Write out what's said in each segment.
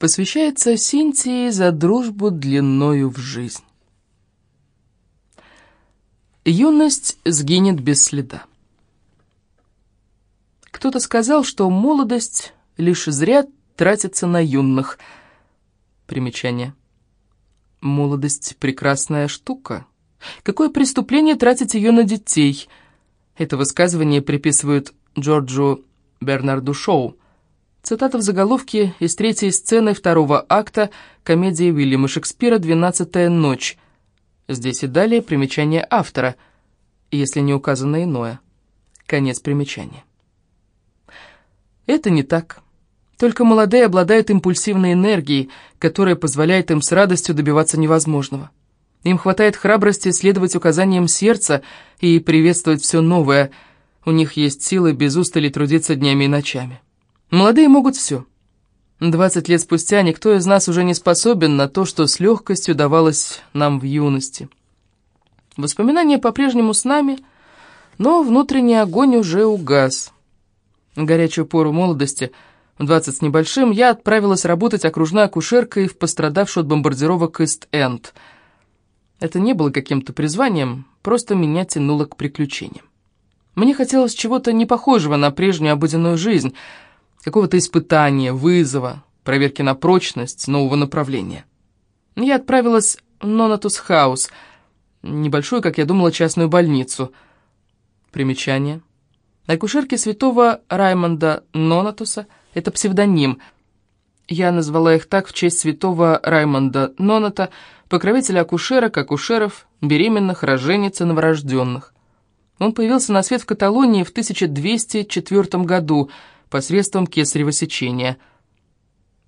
посвящается Синтии за дружбу длиною в жизнь. Юность сгинет без следа. Кто-то сказал, что молодость лишь зря тратится на юных. Примечание. Молодость — прекрасная штука. Какое преступление тратить ее на детей? Это высказывание приписывают Джорджу Бернарду Шоу. Цитата в заголовке из третьей сцены второго акта комедии Уильяма Шекспира «Двенадцатая ночь». Здесь и далее примечание автора, если не указано иное. Конец примечания. Это не так. Только молодые обладают импульсивной энергией, которая позволяет им с радостью добиваться невозможного. Им хватает храбрости следовать указаниям сердца и приветствовать все новое. У них есть силы без устали трудиться днями и ночами. Молодые могут все. Двадцать лет спустя никто из нас уже не способен на то, что с легкостью давалось нам в юности. Воспоминания по-прежнему с нами, но внутренний огонь уже угас. горячую пору молодости, в двадцать с небольшим, я отправилась работать окружной акушеркой в пострадавшую от бомбардировок Ист-Энд. Это не было каким-то призванием, просто меня тянуло к приключениям. Мне хотелось чего-то не похожего на прежнюю обыденную жизнь — какого-то испытания, вызова, проверки на прочность нового направления. Я отправилась в Нонатус Хаус, небольшую, как я думала, частную больницу. Примечание. Акушерки святого Раймонда Нонатуса — это псевдоним. Я назвала их так в честь святого Раймонда Ноната, покровителя акушерок, акушеров, беременных, рожениц новорожденных. Он появился на свет в Каталонии в 1204 году — посредством кесарево сечения.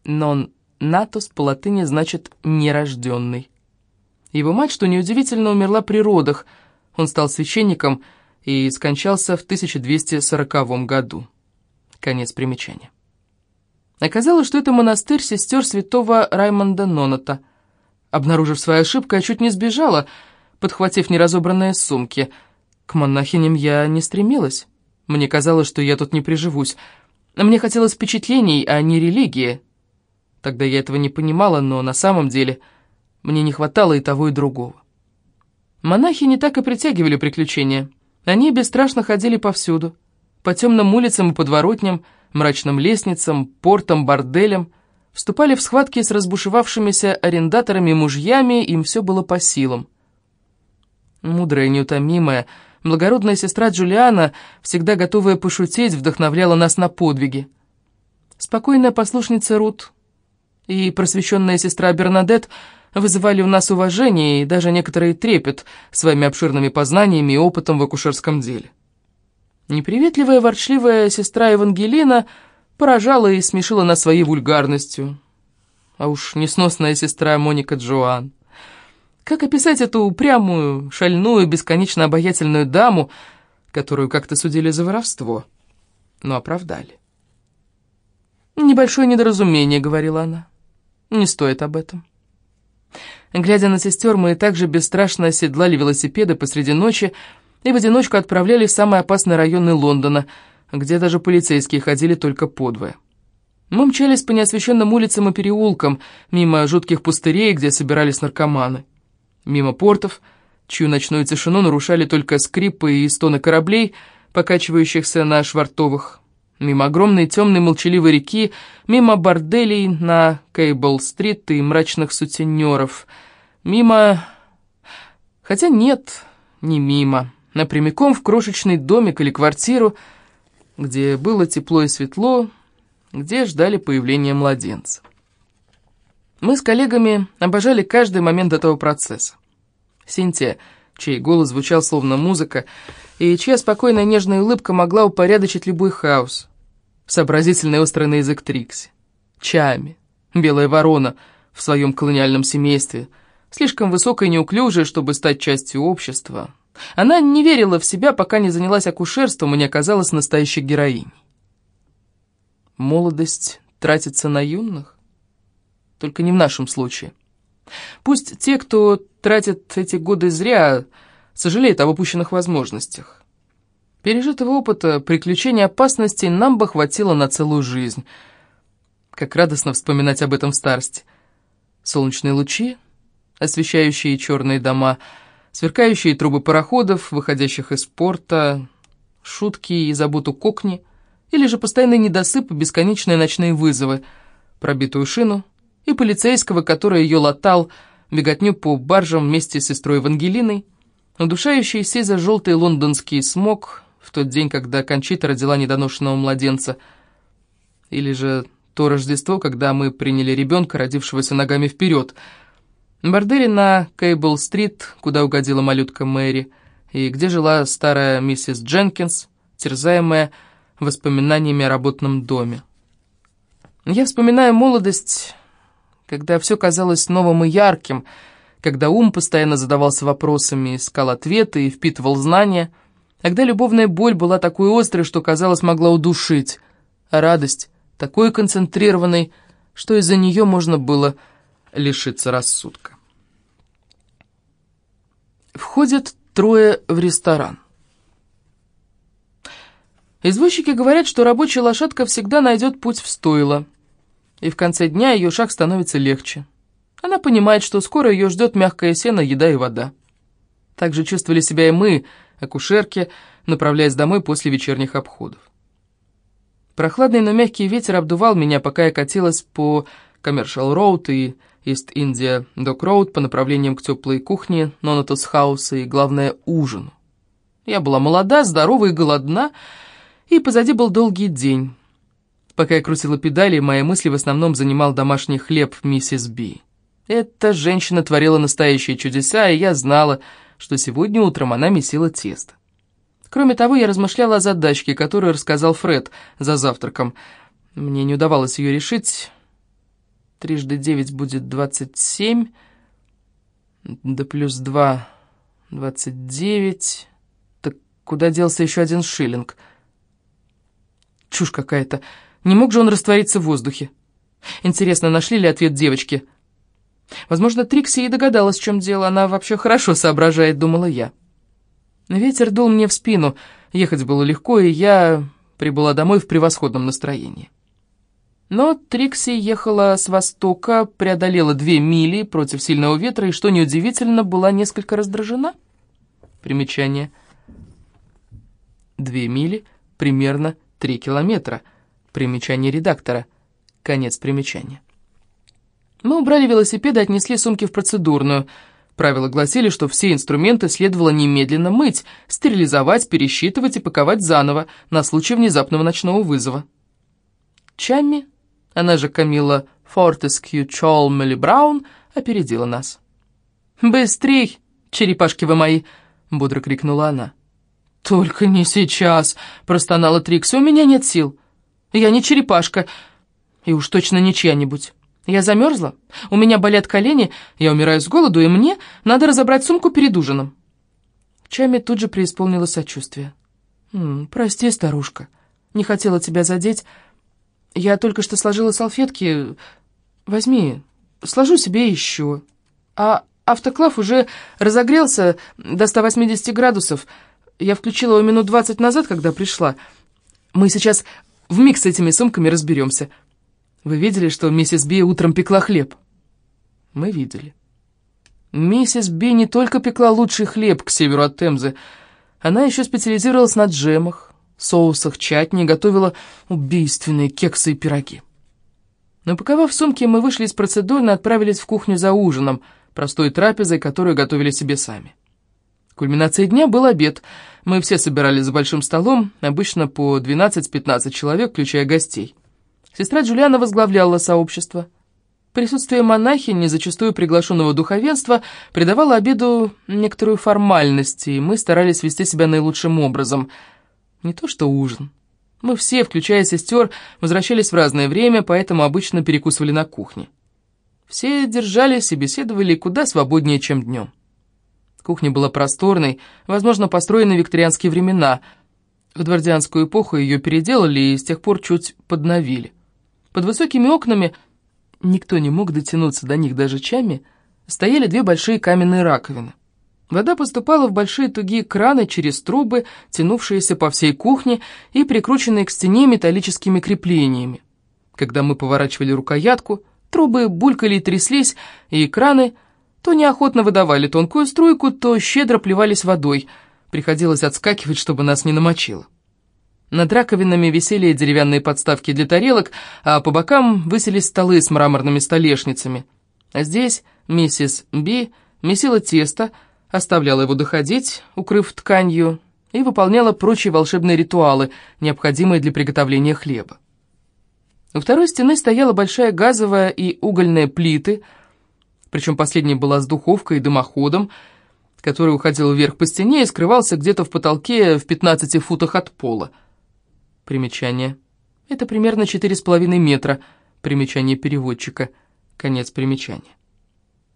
«Non natus» по латыни значит «нерожденный». Его мать, что неудивительно, умерла при родах. Он стал священником и скончался в 1240 году. Конец примечания. Оказалось, что это монастырь сестер святого Раймонда Ноната. Обнаружив свою ошибку, я чуть не сбежала, подхватив неразобранные сумки. К монахиням я не стремилась. Мне казалось, что я тут не приживусь. Мне хотелось впечатлений, а не религии. Тогда я этого не понимала, но на самом деле мне не хватало и того, и другого. Монахи не так и притягивали приключения. Они бесстрашно ходили повсюду. По темным улицам и подворотням, мрачным лестницам, портам, борделям. Вступали в схватки с разбушевавшимися арендаторами мужьями, им все было по силам. Мудрая, неутомимая, Благородная сестра Джулиана, всегда готовая пошутить, вдохновляла нас на подвиги. Спокойная послушница Рут и просвещенная сестра Бернадет вызывали у нас уважение и даже некоторый трепет своими обширными познаниями и опытом в акушерском деле. Неприветливая, ворчливая сестра Евангелина поражала и смешила нас своей вульгарностью. А уж несносная сестра Моника Джоан. Как описать эту упрямую, шальную, бесконечно обаятельную даму, которую как-то судили за воровство, но оправдали? «Небольшое недоразумение», — говорила она. «Не стоит об этом». Глядя на сестер, мы также бесстрашно оседлали велосипеды посреди ночи и в одиночку отправлялись в самые опасные районы Лондона, где даже полицейские ходили только подвое. Мы мчались по неосвещенным улицам и переулкам, мимо жутких пустырей, где собирались наркоманы мимо портов, чью ночную тишину нарушали только скрипы и стоны кораблей, покачивающихся на швартовых, мимо огромной темной молчаливой реки, мимо борделей на Кейбл-стрит и мрачных сутенеров, мимо... Хотя нет, не мимо, напрямиком в крошечный домик или квартиру, где было тепло и светло, где ждали появления младенца. Мы с коллегами обожали каждый момент этого процесса. Синтия, чей голос звучал словно музыка, и чья спокойная нежная улыбка могла упорядочить любой хаос. Сообразительный острый на язык Трикси. Чами, белая ворона в своем колониальном семействе, слишком высокая и неуклюжая, чтобы стать частью общества. Она не верила в себя, пока не занялась акушерством и не оказалась настоящей героиней. Молодость тратится на юных? Только не в нашем случае. Пусть те, кто тратит эти годы зря, сожалеют об упущенных возможностях. Пережитого опыта, приключений, опасностей нам бы хватило на целую жизнь. Как радостно вспоминать об этом в старости. Солнечные лучи, освещающие черные дома, сверкающие трубы пароходов, выходящих из порта, шутки и заботу кокни, или же постоянный недосып и бесконечные ночные вызовы, пробитую шину и полицейского, который ее латал, беготню по баржам вместе с сестрой Евангелиной, удушающий сизо-желтый лондонский смог в тот день, когда Кончита родила недоношенного младенца, или же то Рождество, когда мы приняли ребенка, родившегося ногами вперед, бордели на Кейбл-стрит, куда угодила малютка Мэри, и где жила старая миссис Дженкинс, терзаемая воспоминаниями о работном доме. Я вспоминаю молодость, когда все казалось новым и ярким, когда ум постоянно задавался вопросами, искал ответы и впитывал знания, когда любовная боль была такой острой, что, казалось, могла удушить, а радость такой концентрированной, что из-за нее можно было лишиться рассудка. Входят трое в ресторан. Извозчики говорят, что рабочая лошадка всегда найдет путь в стойло, и в конце дня ее шаг становится легче. Она понимает, что скоро ее ждет мягкое сено, еда и вода. Так же чувствовали себя и мы, акушерки, направляясь домой после вечерних обходов. Прохладный, но мягкий ветер обдувал меня, пока я катилась по Commercial Road и East India Dock Road по направлениям к теплой кухне, Нонатус Хауса и, главное, ужину. Я была молода, здорова и голодна, и позади был долгий день. Пока я крутила педали, мои мысли в основном занимал домашний хлеб миссис Би. Эта женщина творила настоящие чудеса, и я знала, что сегодня утром она месила тесто. Кроме того, я размышляла о задачке, которую рассказал Фред за завтраком. Мне не удавалось ее решить. Трижды девять будет двадцать семь, да плюс два — двадцать девять. Так куда делся еще один шиллинг — Чушь какая-то. Не мог же он раствориться в воздухе? Интересно, нашли ли ответ девочки? Возможно, Трикси и догадалась, в чем дело. Она вообще хорошо соображает, думала я. Ветер дул мне в спину. Ехать было легко, и я прибыла домой в превосходном настроении. Но Трикси ехала с востока, преодолела две мили против сильного ветра, и, что неудивительно, была несколько раздражена. Примечание. Две мили примерно Три километра. Примечание редактора. Конец примечания. Мы убрали велосипеды и отнесли сумки в процедурную. Правила гласили, что все инструменты следовало немедленно мыть, стерилизовать, пересчитывать и паковать заново на случай внезапного ночного вызова. Чамми, она же Камила Фортескью Чолмели Браун, опередила нас. «Быстрей, черепашки вы мои!» — бодро крикнула она. «Только не сейчас», — простонала Трикси, — «у меня нет сил. Я не черепашка, и уж точно не чья-нибудь. Я замерзла, у меня болят колени, я умираю с голоду, и мне надо разобрать сумку перед ужином». Чами тут же преисполнила сочувствие. «М -м, «Прости, старушка, не хотела тебя задеть. Я только что сложила салфетки. Возьми, сложу себе еще. А автоклав уже разогрелся до 180 градусов». Я включила его минут двадцать назад, когда пришла. Мы сейчас вмиг с этими сумками разберемся. Вы видели, что миссис Би утром пекла хлеб? Мы видели. Миссис Би не только пекла лучший хлеб к северу от Темзы, она еще специализировалась на джемах, соусах, чатни, готовила убийственные кексы и пироги. Напаковав сумки, мы вышли из процедуры и отправились в кухню за ужином, простой трапезой, которую готовили себе сами. Кульминацией дня был обед. Мы все собирались за большим столом, обычно по 12-15 человек, включая гостей. Сестра Джулиана возглавляла сообщество. Присутствие монахини, зачастую приглашенного духовенства, придавало обеду некоторую формальность, и мы старались вести себя наилучшим образом. Не то что ужин. Мы все, включая сестер, возвращались в разное время, поэтому обычно перекусывали на кухне. Все держались и беседовали куда свободнее, чем днем. Кухня была просторной, возможно, построенной в викторианские времена. В двордианскую эпоху ее переделали и с тех пор чуть подновили. Под высокими окнами, никто не мог дотянуться до них даже чами, стояли две большие каменные раковины. Вода поступала в большие тугие краны через трубы, тянувшиеся по всей кухне и прикрученные к стене металлическими креплениями. Когда мы поворачивали рукоятку, трубы булькали и тряслись, и краны то неохотно выдавали тонкую струйку, то щедро плевались водой. Приходилось отскакивать, чтобы нас не намочило. Над раковинами висели деревянные подставки для тарелок, а по бокам высились столы с мраморными столешницами. А здесь миссис Би месила тесто, оставляла его доходить, укрыв тканью, и выполняла прочие волшебные ритуалы, необходимые для приготовления хлеба. У второй стены стояла большая газовая и угольная плиты, причем последняя была с духовкой и дымоходом, который уходил вверх по стене и скрывался где-то в потолке в 15 футах от пола. Примечание. Это примерно 4,5 метра. Примечание переводчика. Конец примечания.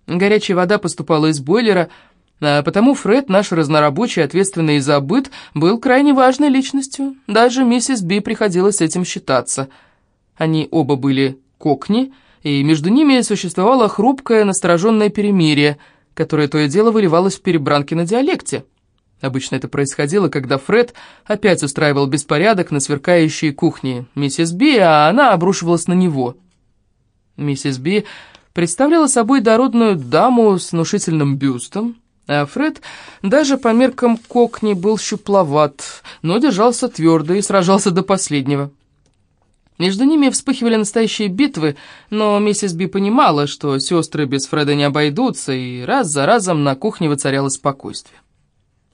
Горячая вода поступала из бойлера, а потому Фред, наш разнорабочий, ответственный за быт, был крайне важной личностью. Даже миссис Би приходилось этим считаться. Они оба были кокни, и между ними существовало хрупкое настороженное перемирие, которое то и дело выливалось в перебранки на диалекте. Обычно это происходило, когда Фред опять устраивал беспорядок на сверкающей кухне миссис Би, а она обрушивалась на него. Миссис Би представляла собой дородную даму с внушительным бюстом, а Фред даже по меркам Кокни был щупловат, но держался твердо и сражался до последнего. Между ними вспыхивали настоящие битвы, но миссис Би понимала, что сестры без Фреда не обойдутся, и раз за разом на кухне воцарялось спокойствие.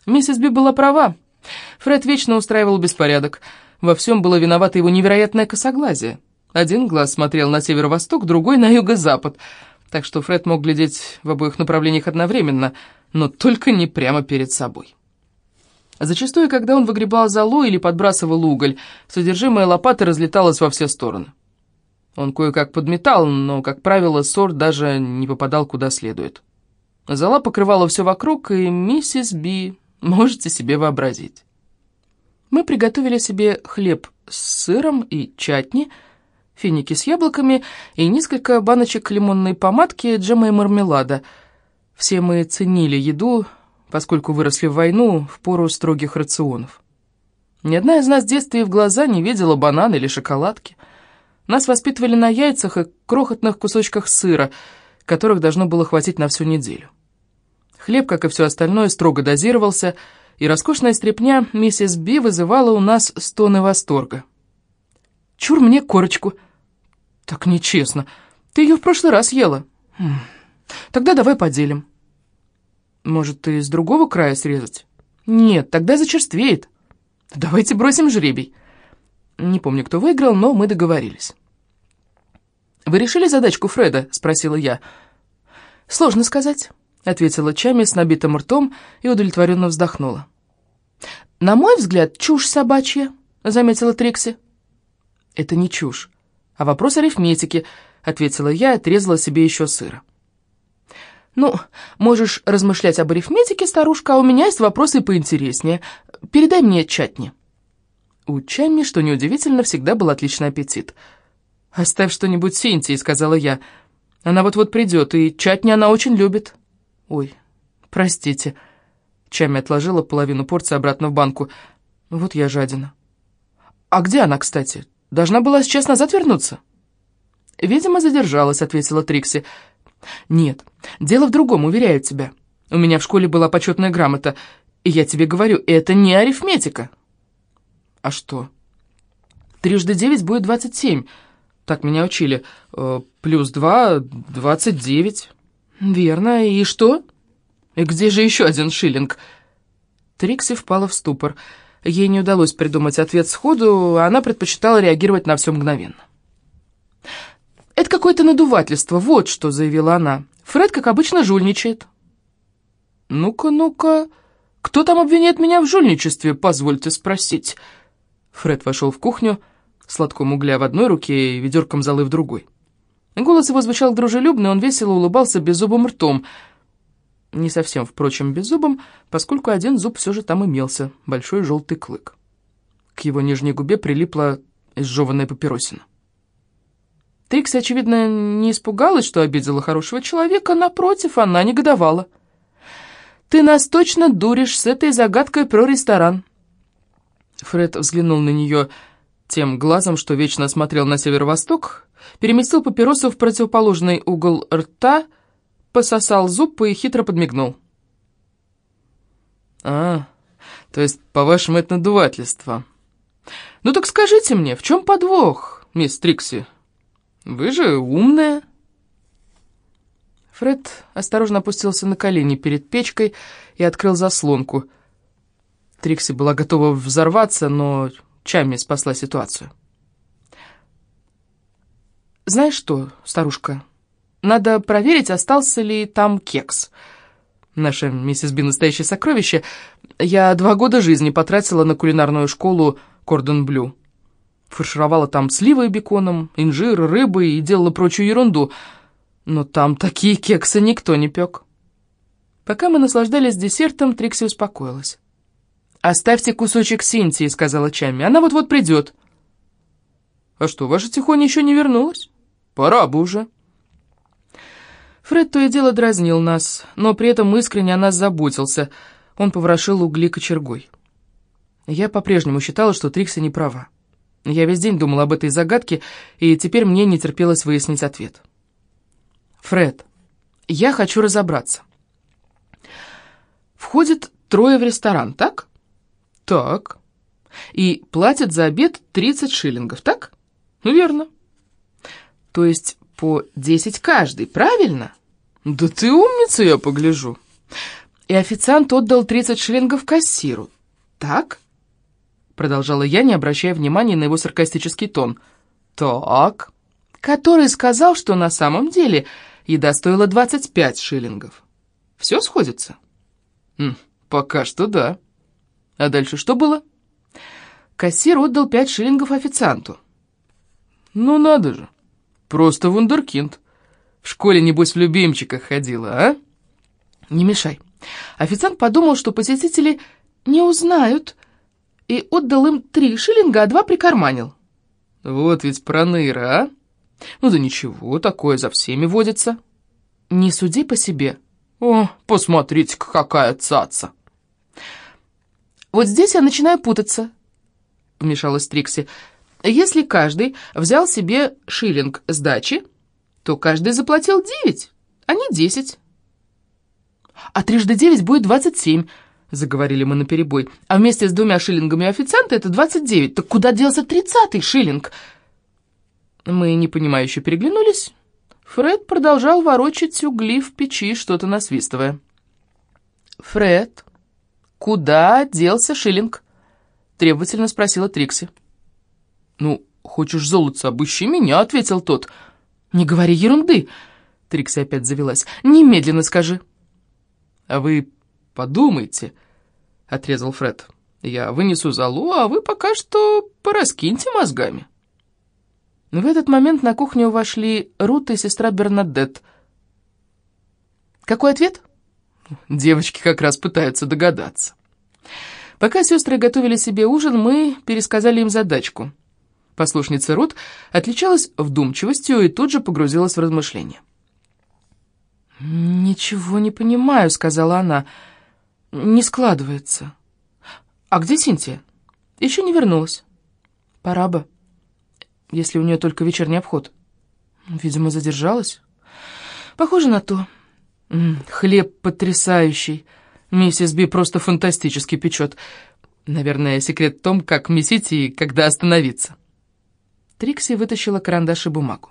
Миссис Би была права. Фред вечно устраивал беспорядок. Во всем было виновато его невероятное косоглазие. Один глаз смотрел на северо-восток, другой — на юго-запад, так что Фред мог глядеть в обоих направлениях одновременно — но только не прямо перед собой. Зачастую, когда он выгребал золу или подбрасывал уголь, содержимое лопаты разлеталось во все стороны. Он кое-как подметал, но, как правило, сор даже не попадал куда следует. Зола покрывала все вокруг, и миссис Би, можете себе вообразить. Мы приготовили себе хлеб с сыром и чатни, финики с яблоками и несколько баночек лимонной помадки, джема и мармелада — все мы ценили еду, поскольку выросли в войну в пору строгих рационов. Ни одна из нас в детстве в глаза не видела бананы или шоколадки. Нас воспитывали на яйцах и крохотных кусочках сыра, которых должно было хватить на всю неделю. Хлеб, как и все остальное, строго дозировался, и роскошная стряпня миссис Би вызывала у нас стоны восторга. «Чур мне корочку!» «Так нечестно. Ты ее в прошлый раз ела». «Хм, «Тогда давай поделим». Может, ты с другого края срезать? Нет, тогда зачерствеет. Давайте бросим жребий. Не помню, кто выиграл, но мы договорились. «Вы решили задачку Фреда?» — спросила я. «Сложно сказать», — ответила Чами с набитым ртом и удовлетворенно вздохнула. «На мой взгляд, чушь собачья», — заметила Трикси. «Это не чушь, а вопрос арифметики», — ответила я и отрезала себе еще сыра. «Ну, можешь размышлять об арифметике, старушка, а у меня есть вопросы поинтереснее. Передай мне чатни». У Чамми, что неудивительно, всегда был отличный аппетит. «Оставь что-нибудь Синтии», — сказала я. «Она вот-вот придет, и чатни она очень любит». «Ой, простите». Чами отложила половину порции обратно в банку. «Вот я жадина». «А где она, кстати? Должна была сейчас назад вернуться?» «Видимо, задержалась», — ответила Трикси. «Нет, дело в другом, уверяю тебя. У меня в школе была почетная грамота, и я тебе говорю, это не арифметика». «А что?» «Трижды девять будет двадцать семь. Так меня учили. Э, плюс два — двадцать девять». «Верно. И что?» «И где же еще один шиллинг?» Трикси впала в ступор. Ей не удалось придумать ответ сходу, а она предпочитала реагировать на все мгновенно. «Это какое-то надувательство, вот что», — заявила она. «Фред, как обычно, жульничает». «Ну-ка, ну-ка, кто там обвиняет меня в жульничестве, позвольте спросить?» Фред вошел в кухню, сладком угля в одной руке и ведерком золы в другой. Голос его звучал дружелюбно, он весело улыбался беззубым ртом. Не совсем, впрочем, беззубым, поскольку один зуб все же там имелся, большой желтый клык. К его нижней губе прилипла изжеванная папиросина. Трикси, очевидно, не испугалась, что обидела хорошего человека, напротив, она негодовала. «Ты нас точно дуришь с этой загадкой про ресторан». Фред взглянул на нее тем глазом, что вечно смотрел на северо-восток, переместил папиросу в противоположный угол рта, пососал зуб и хитро подмигнул. «А, то есть, по-вашему, это надувательство. Ну так скажите мне, в чем подвох, мисс Трикси? Вы же умная». Фред осторожно опустился на колени перед печкой и открыл заслонку. Трикси была готова взорваться, но Чами спасла ситуацию. «Знаешь что, старушка, надо проверить, остался ли там кекс. Наша миссис Би настоящее сокровище. Я два года жизни потратила на кулинарную школу Кордон Блю. Фаршировала там сливы беконом, инжир, рыбой и делала прочую ерунду. Но там такие кексы никто не пек». Пока мы наслаждались десертом, Трикси успокоилась. «Оставьте кусочек Синтии», — сказала Чами. «Она вот-вот придет». «А что, ваша Тихоня еще не вернулась? Пора бы уже». Фред то и дело дразнил нас, но при этом искренне о нас заботился. Он поворошил угли кочергой. Я по-прежнему считала, что Трикси не права. Я весь день думала об этой загадке, и теперь мне не терпелось выяснить ответ. «Фред, я хочу разобраться. Входит трое в ресторан, так?» Так. И платят за обед 30 шиллингов, так? Верно. То есть по 10 каждый, правильно? Да ты умница, я погляжу. И официант отдал 30 шиллингов кассиру, так? Продолжала я, не обращая внимания на его саркастический тон. Так. Который сказал, что на самом деле еда стоила 25 шиллингов. Все сходится? М, пока что да. А дальше что было? Кассир отдал пять шиллингов официанту. Ну надо же, просто вундеркинд. В школе, небось, в любимчиках ходила, а? Не мешай. Официант подумал, что посетители не узнают, и отдал им три шиллинга, а два прикарманил. Вот ведь проныра, а? Ну да ничего, такое за всеми водится. Не суди по себе. О, посмотрите-ка, какая цаца. «Вот здесь я начинаю путаться», — вмешалась Трикси. «Если каждый взял себе шиллинг сдачи, то каждый заплатил девять, а не десять». «А трижды девять будет двадцать семь», — заговорили мы наперебой. «А вместе с двумя шиллингами официанта это двадцать девять. Так куда делся тридцатый шиллинг?» Мы непонимающе переглянулись. Фред продолжал ворочать угли в печи, что-то насвистывая. «Фред», «Куда делся шиллинг?» — требовательно спросила Трикси. «Ну, хочешь золото, обыщи меня», — ответил тот. «Не говори ерунды», — Трикси опять завелась. «Немедленно скажи». «А вы подумайте», — отрезал Фред. «Я вынесу залу, а вы пока что пораскиньте мозгами». В этот момент на кухню вошли Рут и сестра Бернадетт. «Какой ответ?» Девочки как раз пытаются догадаться. Пока сестры готовили себе ужин, мы пересказали им задачку. Послушница Рут отличалась вдумчивостью и тут же погрузилась в размышления. «Ничего не понимаю», — сказала она. «Не складывается». «А где Синтия?» «Еще не вернулась». «Пора бы, если у нее только вечерний обход». «Видимо, задержалась». «Похоже на то». Хлеб потрясающий. Миссис Би просто фантастически печет. Наверное, секрет в том, как месить и когда остановиться. Трикси вытащила карандаш и бумагу.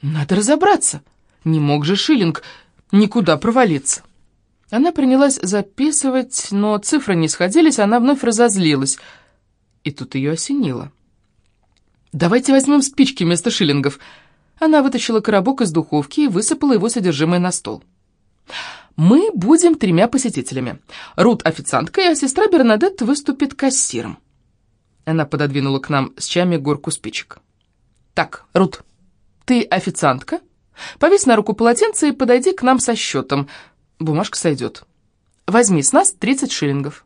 «Надо разобраться. Не мог же Шиллинг никуда провалиться». Она принялась записывать, но цифры не сходились, она вновь разозлилась. И тут ее осенило. «Давайте возьмем спички вместо шиллингов», она вытащила коробок из духовки и высыпала его содержимое на стол. «Мы будем тремя посетителями. Рут – официанткой, а сестра Бернадетт выступит кассиром». Она пододвинула к нам с чами горку спичек. «Так, Рут, ты официантка? Повесь на руку полотенце и подойди к нам со счетом. Бумажка сойдет. Возьми с нас 30 шиллингов».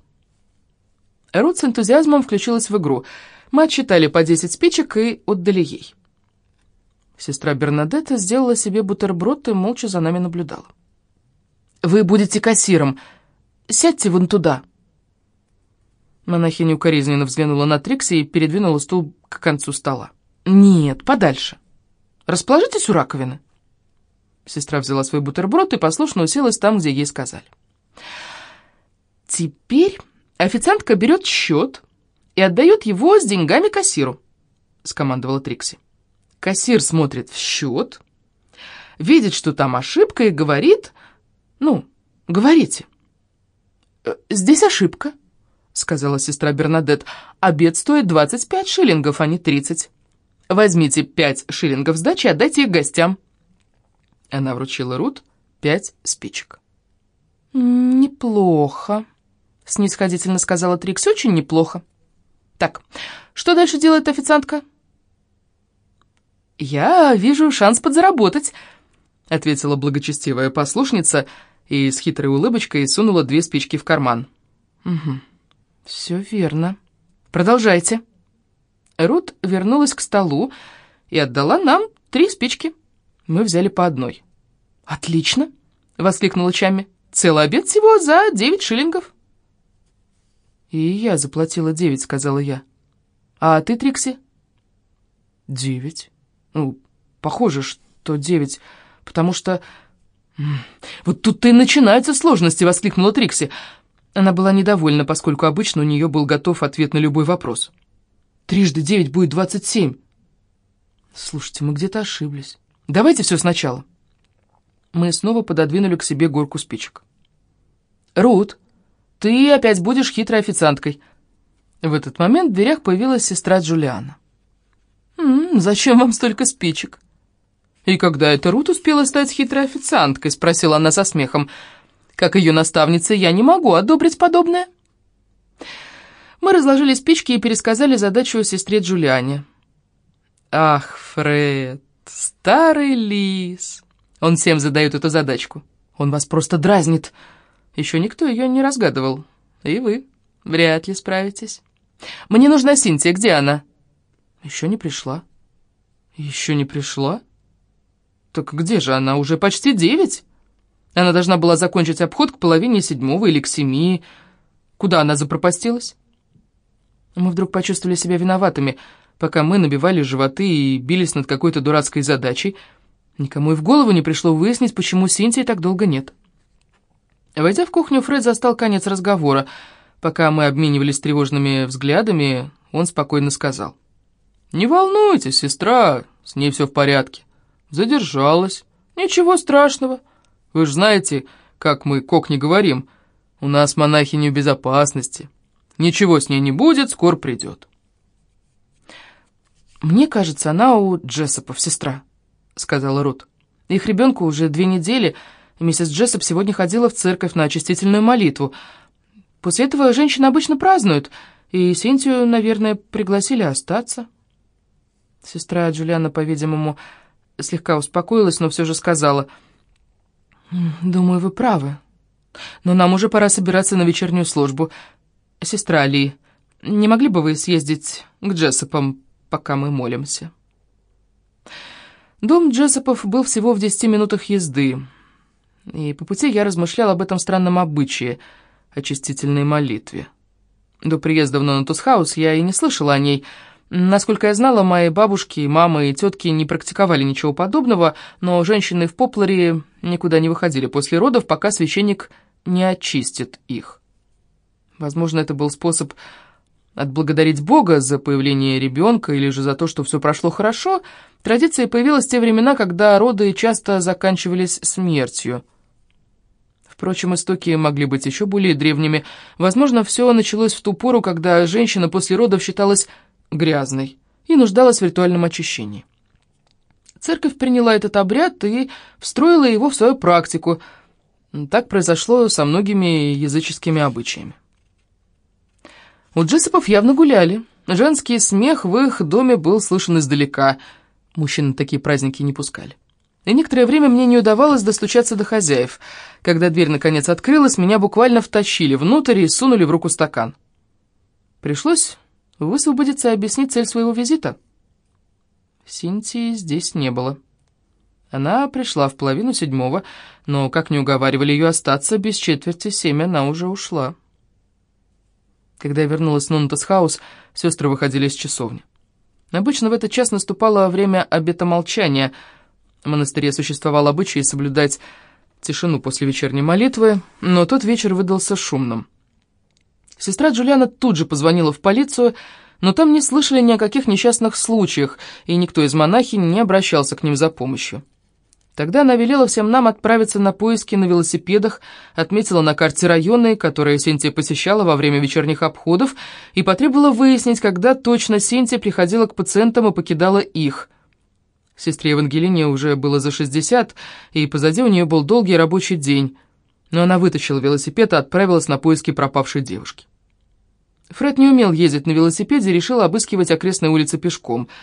Рут с энтузиазмом включилась в игру. Мы отчитали по 10 спичек и отдали ей. Сестра Бернадетта сделала себе бутерброд и молча за нами наблюдала. «Вы будете кассиром. Сядьте вон туда». Монахиня укоризненно взглянула на Трикси и передвинула стул к концу стола. «Нет, подальше. Расположитесь у раковины». Сестра взяла свой бутерброд и послушно уселась там, где ей сказали. «Теперь официантка берет счет и отдает его с деньгами кассиру», — скомандовала Трикси. Кассир смотрит в счет, видит, что там ошибка, и говорит... Ну, говорите. «Э, «Здесь ошибка», — сказала сестра Бернадет. «Обед стоит 25 шиллингов, а не 30. Возьмите 5 шиллингов сдачи и отдайте их гостям». Она вручила Рут пять спичек. «Неплохо», — снисходительно сказала Трикс. «Очень неплохо. Так, что дальше делает официантка?» «Я вижу шанс подзаработать», — ответила благочестивая послушница и с хитрой улыбочкой сунула две спички в карман. «Угу, все верно. Продолжайте». Рут вернулась к столу и отдала нам три спички. Мы взяли по одной. «Отлично!» — воскликнула Чами. «Целый обед всего за девять шиллингов». «И я заплатила девять», — сказала я. «А ты, Трикси?» «Девять». Ну, похоже, что девять, потому что... «Вот тут-то и начинаются сложности!» — воскликнула Трикси. Она была недовольна, поскольку обычно у нее был готов ответ на любой вопрос. «Трижды девять будет двадцать семь!» «Слушайте, мы где-то ошиблись. Давайте все сначала». Мы снова пододвинули к себе горку спичек. «Рут, ты опять будешь хитрой официанткой». В этот момент в дверях появилась сестра Джулиана. «М -м, «Зачем вам столько спичек?» «И когда эта Рут успела стать хитрой официанткой?» — спросила она со смехом. «Как ее наставница, я не могу одобрить подобное». Мы разложили спички и пересказали задачу сестре Джулиане. «Ах, Фред, старый лис!» Он всем задает эту задачку. Он вас просто дразнит. Еще никто ее не разгадывал. И вы вряд ли справитесь. Мне нужна Синтия, где она?» Еще не пришла. Еще не пришла? Так где же она? Уже почти девять? Она должна была закончить обход к половине седьмого или к семи. Куда она запропастилась? Мы вдруг почувствовали себя виноватыми, пока мы набивали животы и бились над какой-то дурацкой задачей. Никому и в голову не пришло выяснить, почему Синтии так долго нет. Войдя в кухню, Фред застал конец разговора. Пока мы обменивались тревожными взглядами, он спокойно сказал. «Не волнуйтесь, сестра, с ней все в порядке. Задержалась. Ничего страшного. Вы же знаете, как мы кок не говорим. У нас монахини в безопасности. Ничего с ней не будет, скоро придет». «Мне кажется, она у Джессопов сестра», — сказала Рут. «Их ребенку уже две недели, и миссис Джессоп сегодня ходила в церковь на очистительную молитву. После этого женщины обычно празднуют, и Синтию, наверное, пригласили остаться». Сестра Джулиана, по-видимому, слегка успокоилась, но все же сказала. «Думаю, вы правы. Но нам уже пора собираться на вечернюю службу. Сестра Ли, не могли бы вы съездить к Джессопам, пока мы молимся?» Дом Джессопов был всего в десяти минутах езды, и по пути я размышлял об этом странном обычае, очистительной молитве. До приезда в Нонатус-хаус я и не слышала о ней, Насколько я знала, мои бабушки, мамы и тетки не практиковали ничего подобного, но женщины в Попларе никуда не выходили после родов, пока священник не очистит их. Возможно, это был способ отблагодарить Бога за появление ребенка или же за то, что все прошло хорошо. Традиция появилась в те времена, когда роды часто заканчивались смертью. Впрочем, истоки могли быть еще более древними. Возможно, все началось в ту пору, когда женщина после родов считалась грязной и нуждалась в ритуальном очищении. Церковь приняла этот обряд и встроила его в свою практику. Так произошло со многими языческими обычаями. У Джессопов явно гуляли. Женский смех в их доме был слышен издалека. Мужчины такие праздники не пускали. И некоторое время мне не удавалось достучаться до хозяев. Когда дверь наконец открылась, меня буквально втащили внутрь и сунули в руку стакан. Пришлось высвободиться и объяснить цель своего визита. Синтии здесь не было. Она пришла в половину седьмого, но, как ни уговаривали ее остаться, без четверти семь она уже ушла. Когда я вернулась в Ноннатус-хаус, сестры выходили из часовни. Обычно в этот час наступало время обета молчания. В монастыре существовал обычай соблюдать тишину после вечерней молитвы, но тот вечер выдался шумным. Сестра Джулиана тут же позвонила в полицию, но там не слышали ни о каких несчастных случаях, и никто из монахинь не обращался к ним за помощью. Тогда она велела всем нам отправиться на поиски на велосипедах, отметила на карте районы, которые Синтия посещала во время вечерних обходов, и потребовала выяснить, когда точно Синтия приходила к пациентам и покидала их. Сестре Евангелине уже было за 60, и позади у нее был долгий рабочий день, но она вытащила велосипед и отправилась на поиски пропавшей девушки. Фред не умел ездить на велосипеде и решил обыскивать окрестные улицы пешком –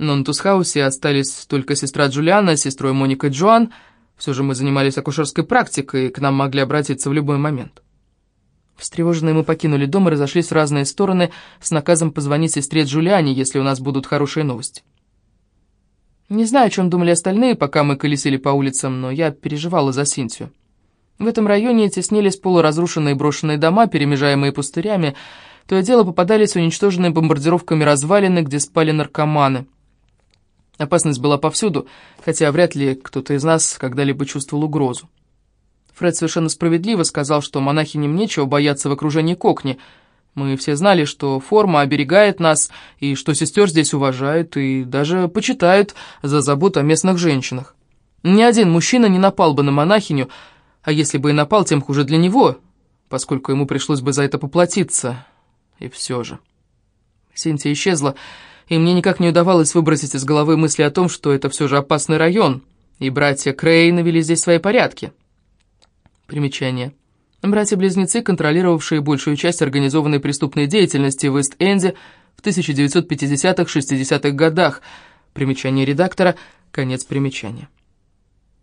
на Тусхаусе остались только сестра Джулиана, сестрой Моника Джоан. Все же мы занимались акушерской практикой, и к нам могли обратиться в любой момент. Встревоженные мы покинули дом и разошлись в разные стороны с наказом позвонить сестре Джулиане, если у нас будут хорошие новости. Не знаю, о чем думали остальные, пока мы колесили по улицам, но я переживала за Синтию. В этом районе теснились полуразрушенные брошенные дома, перемежаемые пустырями, то и дело попадались уничтоженные бомбардировками развалины, где спали наркоманы — Опасность была повсюду, хотя вряд ли кто-то из нас когда-либо чувствовал угрозу. Фред совершенно справедливо сказал, что монахиням нечего бояться в окружении кокни. Мы все знали, что форма оберегает нас, и что сестер здесь уважают, и даже почитают за заботу о местных женщинах. Ни один мужчина не напал бы на монахиню, а если бы и напал, тем хуже для него, поскольку ему пришлось бы за это поплатиться. И все же. Синтия исчезла, и мне никак не удавалось выбросить из головы мысли о том, что это все же опасный район, и братья Крей навели здесь свои порядки. Примечание. Братья-близнецы, контролировавшие большую часть организованной преступной деятельности в Ист-Энде в 1950-60-х годах. Примечание редактора, конец примечания.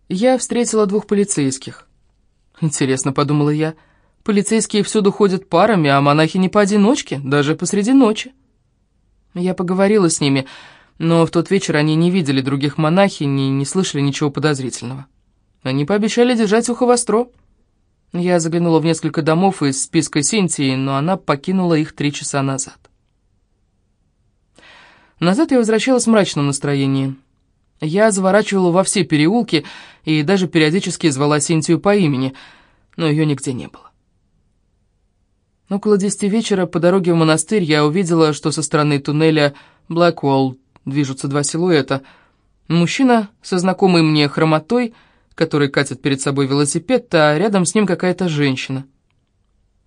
Я встретила двух полицейских. Интересно, подумала я, полицейские всюду ходят парами, а монахи не поодиночке, даже посреди ночи. Я поговорила с ними, но в тот вечер они не видели других монахинь и не слышали ничего подозрительного. Они пообещали держать ухо востро. Я заглянула в несколько домов из списка Синтии, но она покинула их три часа назад. Назад я возвращалась в мрачном настроении. Я заворачивала во все переулки и даже периодически звала Синтию по имени, но ее нигде не было. Около десяти вечера по дороге в монастырь я увидела, что со стороны туннеля Блэкволл движутся два силуэта. Мужчина со знакомой мне хромотой, который катит перед собой велосипед, а рядом с ним какая-то женщина.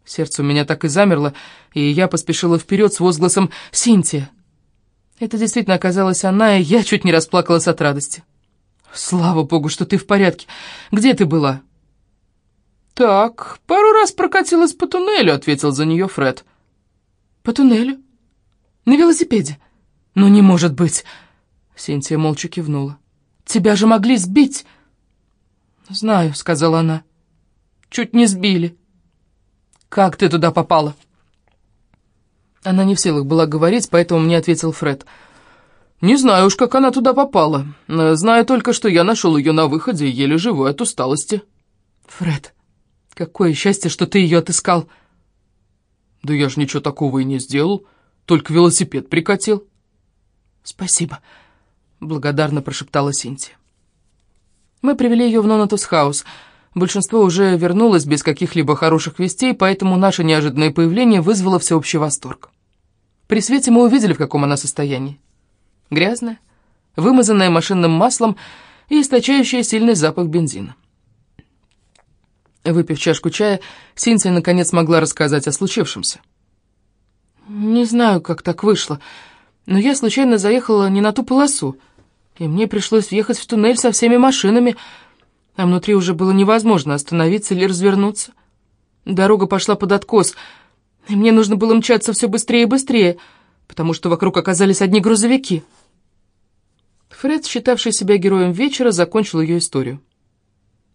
Сердце у меня так и замерло, и я поспешила вперед с возгласом «Синтия!». Это действительно оказалась она, и я чуть не расплакалась от радости. «Слава богу, что ты в порядке! Где ты была?» «Так, пару раз прокатилась по туннелю», — ответил за нее Фред. «По туннелю? На велосипеде? Ну, не может быть!» Синтия молча кивнула. «Тебя же могли сбить!» «Знаю», — сказала она. «Чуть не сбили». «Как ты туда попала?» Она не в силах была говорить, поэтому мне ответил Фред. «Не знаю уж, как она туда попала. Знаю только, что я нашел ее на выходе, еле живой от усталости». «Фред, Какое счастье, что ты ее отыскал!» «Да я ж ничего такого и не сделал, только велосипед прикатил». «Спасибо», — благодарно прошептала Синтия. Мы привели ее в Нонатус Хаус. Большинство уже вернулось без каких-либо хороших вестей, поэтому наше неожиданное появление вызвало всеобщий восторг. При свете мы увидели, в каком она состоянии. Грязная, вымазанная машинным маслом и источающая сильный запах бензина. Выпив чашку чая, Синтия наконец могла рассказать о случившемся. «Не знаю, как так вышло, но я случайно заехала не на ту полосу, и мне пришлось въехать в туннель со всеми машинами, а внутри уже было невозможно остановиться или развернуться. Дорога пошла под откос, и мне нужно было мчаться все быстрее и быстрее, потому что вокруг оказались одни грузовики». Фред, считавший себя героем вечера, закончил ее историю.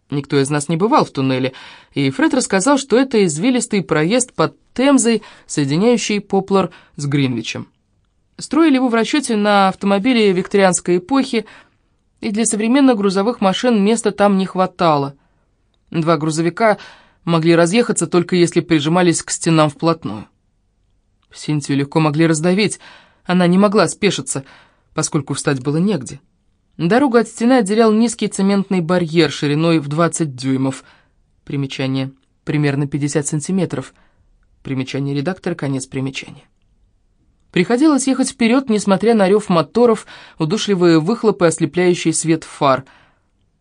Никто из нас не бывал в туннеле, и Фред рассказал, что это извилистый проезд под Темзой, соединяющий Поплар с Гринвичем. Строили его в расчете на автомобили викторианской эпохи, и для современных грузовых машин места там не хватало. Два грузовика могли разъехаться только если прижимались к стенам вплотную. Синтию легко могли раздавить. Она не могла спешиться, поскольку встать было негде. Дорогу от стены отделял низкий цементный барьер шириной в 20 дюймов. Примечание. Примерно 50 сантиметров. Примечание редактора, конец примечания. Приходилось ехать вперед, несмотря на рев моторов, удушливые выхлопы, ослепляющий свет фар.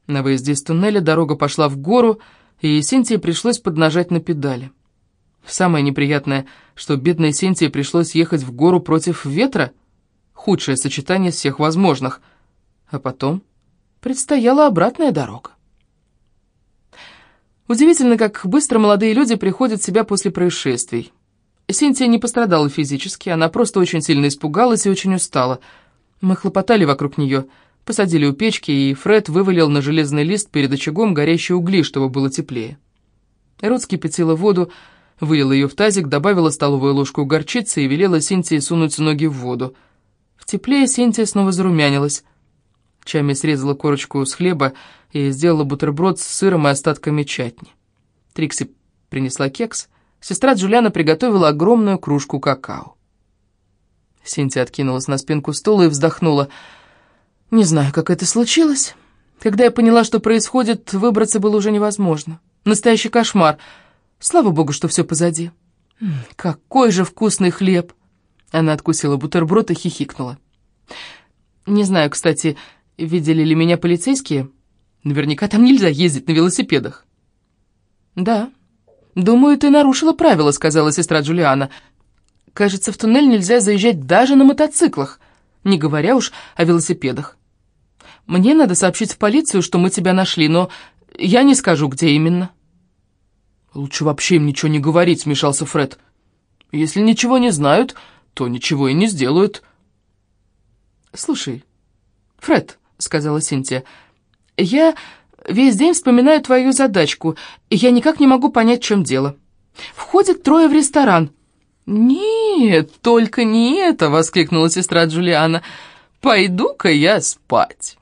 На выезде из туннеля дорога пошла в гору, и Синтии пришлось поднажать на педали. Самое неприятное, что бедной Синтии пришлось ехать в гору против ветра. Худшее сочетание всех возможных. А потом предстояла обратная дорога. Удивительно, как быстро молодые люди приходят в себя после происшествий. Синтия не пострадала физически, она просто очень сильно испугалась и очень устала. Мы хлопотали вокруг нее, посадили у печки, и Фред вывалил на железный лист перед очагом горящие угли, чтобы было теплее. Рут скипятила воду, вылила ее в тазик, добавила столовую ложку горчицы и велела Синтии сунуть ноги в воду. В тепле Синтия снова зарумянилась. Чами срезала корочку с хлеба и сделала бутерброд с сыром и остатками чатни. Трикси принесла кекс — Сестра Джулиана приготовила огромную кружку какао. Синтия откинулась на спинку стула и вздохнула. «Не знаю, как это случилось. Когда я поняла, что происходит, выбраться было уже невозможно. Настоящий кошмар. Слава богу, что все позади. Какой же вкусный хлеб!» Она откусила бутерброд и хихикнула. «Не знаю, кстати, видели ли меня полицейские? Наверняка там нельзя ездить на велосипедах». «Да, «Думаю, ты нарушила правила», — сказала сестра Джулиана. «Кажется, в туннель нельзя заезжать даже на мотоциклах, не говоря уж о велосипедах. Мне надо сообщить в полицию, что мы тебя нашли, но я не скажу, где именно». «Лучше вообще им ничего не говорить», — смешался Фред. «Если ничего не знают, то ничего и не сделают». «Слушай, Фред», — сказала Синтия, — «я Весь день вспоминаю твою задачку, и я никак не могу понять, в чем дело. Входит трое в ресторан. «Нет, только не это!» — воскликнула сестра Джулиана. «Пойду-ка я спать».